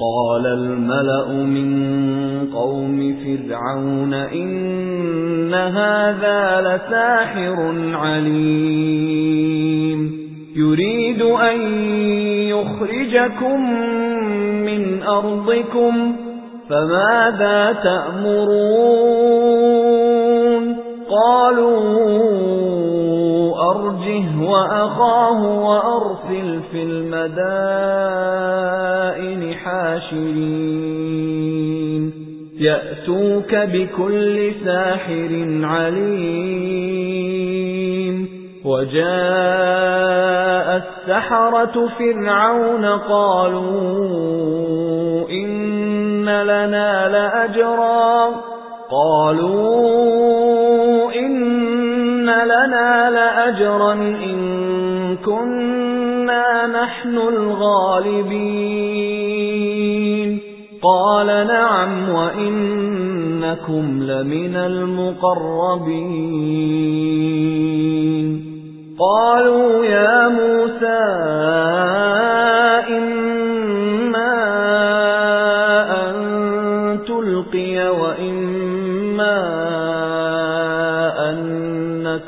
قَالَ الْمَلَأُ مِن قَوْمِ فِرْعَوْنَ إِنَّ هَٰذَا لَسَاحِرٌ عَلِيمٌ يُرِيدُ أَن يُخْرِجَكُم مِّنْ أَرْضِكُمْ فَمَاذَا تَأْمُرُونَ قَالُوا أَرْجِهْ وَأَخَاهُ وَأَرْسِلْ فِي الْمَدَائِنِ حَاشِرِينَ. يَأْتُوكَ بِكُلِّ سَاحِرٍ عَلِيمٍ. وَجَاءَ السَّحَرَةُ فِرْعَوْنَ قَالُوا إِنَّ لَنَا لَأَجْرًا. قَالُوا لَنَا لَأَجْرًا إِن كُنَّا نَحْنُ الْغَالِبِينَ. قَالَ نَعَمْ وَإِنَّكُمْ لَمِنَ الْمُقَرَّبِينَ. قَالُوا يَا مُوسَى إِمَّا أَن تُلْقِيَ وَإِمَّا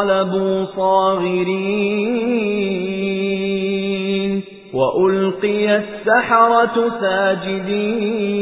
وَانقَلَبُوا صَاغِرِينَ وَأُلْقِيَ السَّحَرَةُ سَاجِدِينَ